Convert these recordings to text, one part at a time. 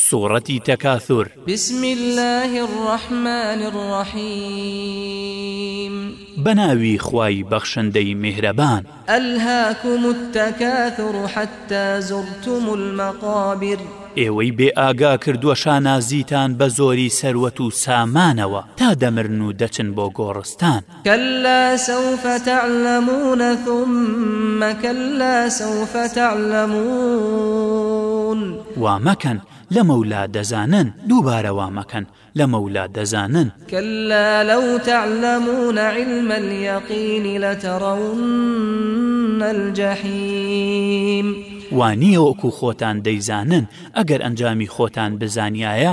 سورەتی تەکاثور. بسم اللە الرحمن الرحیم. بە ناوی خوای بەخشندەی میهرەبان. الهاکم التکاثر حتی زرتم المقابر. ئێوەی بێ ئاگا کردوە شانازیتان بە زۆری سەروەت و سامانەوە تا دەمرن و دەچن بۆ گۆڕستان. کەللا سەوف تەعلەموون ثم کەللا سەوف تەعلەموون. وا مەکەن، لەمەولا دەزانن. دووبارە وا مەکەن، لەمەولا دەزانن. کەللا لەو تەعلەموون علم الیقین لەتەرەوون الجحیم. وا نییە وەکو خۆتان دەیزانن، ئەگەر ئەنجامی خۆتان بزانیایە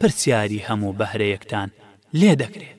پرسیاری هەموو بەهرەیەکتان لێدەکرێت.